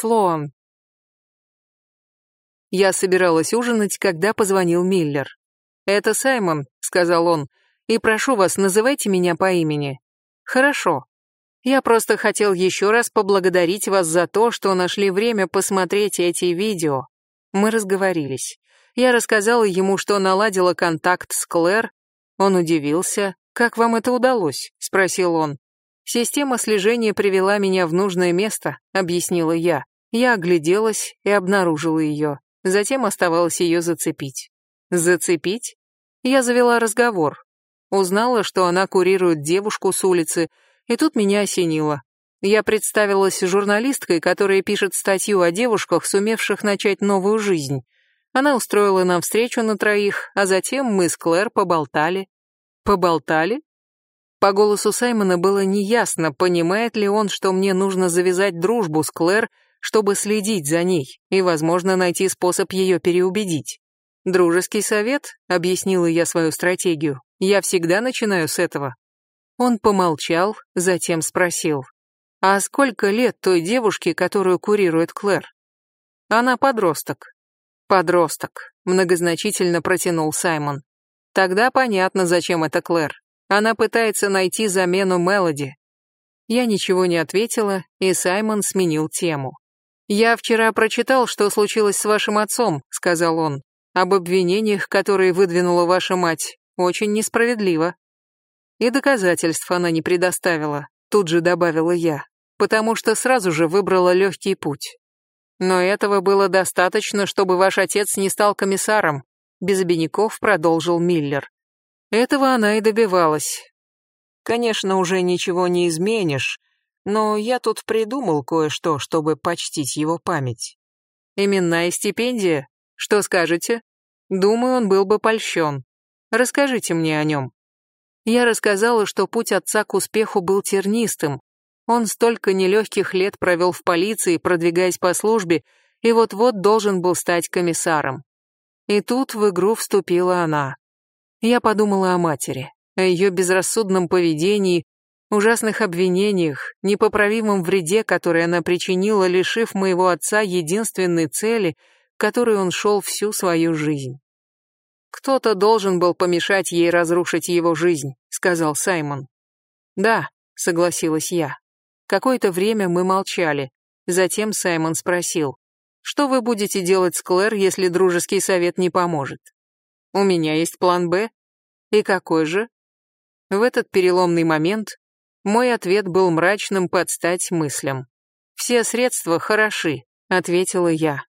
Слоан. Я собиралась ужинать, когда позвонил Миллер. «Это Саймон», — сказал он, — «и прошу вас, называйте меня по имени». «Хорошо. Я просто хотел еще раз поблагодарить вас за то, что нашли время посмотреть эти видео». Мы разговорились. Я рассказала ему, что наладила контакт с Клэр. Он удивился. «Как вам это удалось?» — спросил он. «Система слежения привела меня в нужное место», — объяснила я. Я огляделась и обнаружила ее. Затем оставалось ее зацепить. Зацепить? Я завела разговор. Узнала, что она курирует девушку с улицы, и тут меня осенило. Я представилась журналисткой, которая пишет статью о девушках, сумевших начать новую жизнь. Она устроила нам встречу на троих, а затем мы с Клэр поболтали. Поболтали? По голосу Саймона было неясно, понимает ли он, что мне нужно завязать дружбу с Клэр, чтобы следить за ней и, возможно, найти способ ее переубедить. «Дружеский совет», — объяснила я свою стратегию, — «я всегда начинаю с этого». Он помолчал, затем спросил, «А сколько лет той девушке, которую курирует Клэр?» «Она подросток». «Подросток», — многозначительно протянул Саймон. «Тогда понятно, зачем это Клэр. Она пытается найти замену Мелоди». Я ничего не ответила, и Саймон сменил тему. «Я вчера прочитал, что случилось с вашим отцом», — сказал он. «Об обвинениях, которые выдвинула ваша мать. Очень несправедливо». И доказательств она не предоставила, тут же добавила я, потому что сразу же выбрала легкий путь. Но этого было достаточно, чтобы ваш отец не стал комиссаром, без обиняков продолжил Миллер. Этого она и добивалась. Конечно, уже ничего не изменишь, но я тут придумал кое-что, чтобы почтить его память. Именная стипендия? Что скажете? Думаю, он был бы польщен. Расскажите мне о нем. Я рассказала, что путь отца к успеху был тернистым, он столько нелегких лет провел в полиции, продвигаясь по службе, и вот-вот должен был стать комиссаром. И тут в игру вступила она. Я подумала о матери, о ее безрассудном поведении, ужасных обвинениях, непоправимом вреде, который она причинила, лишив моего отца единственной цели, которой он шел всю свою жизнь. «Кто-то должен был помешать ей разрушить его жизнь», — сказал Саймон. «Да», — согласилась я. Какое-то время мы молчали. Затем Саймон спросил, «Что вы будете делать с Клэр, если дружеский совет не поможет?» «У меня есть план «Б». «И какой же?» В этот переломный момент мой ответ был мрачным под стать мыслям. «Все средства хороши», — ответила я.